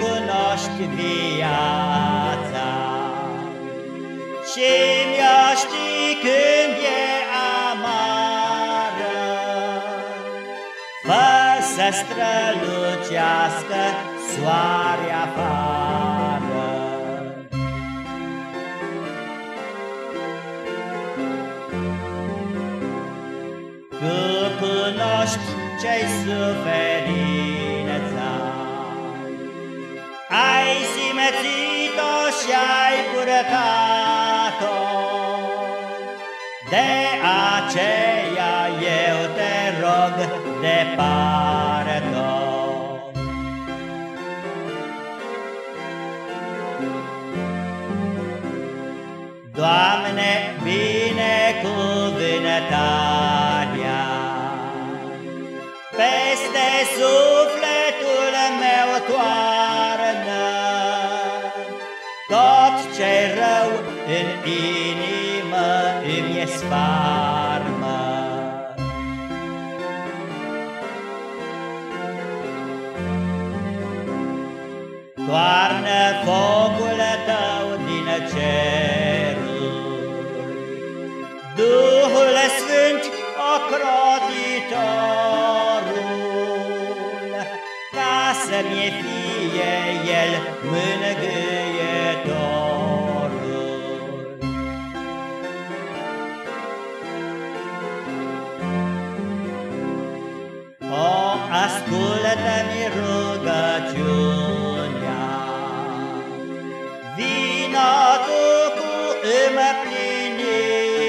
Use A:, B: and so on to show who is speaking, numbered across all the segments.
A: cunoști viața și mi-o știi când e amară. Fă să strălucească soare afară. Tu cunoști ce-ai suferința, simțit-o și-ai purtat-o, De aceea eu te rog departe-o. Doamne, binecuvântarea Tot ce rău în inimă îmi e sparmă Toarnă focul tău din ceruri, Duhul Sfânt ocrotitorul, Ca să-mi fie El mângâietorul. împlinirea.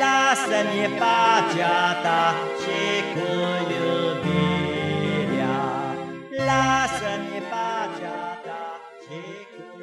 A: Lasă-mi pacea ta și cu iubirea, Lasă-mi pacea ta și cu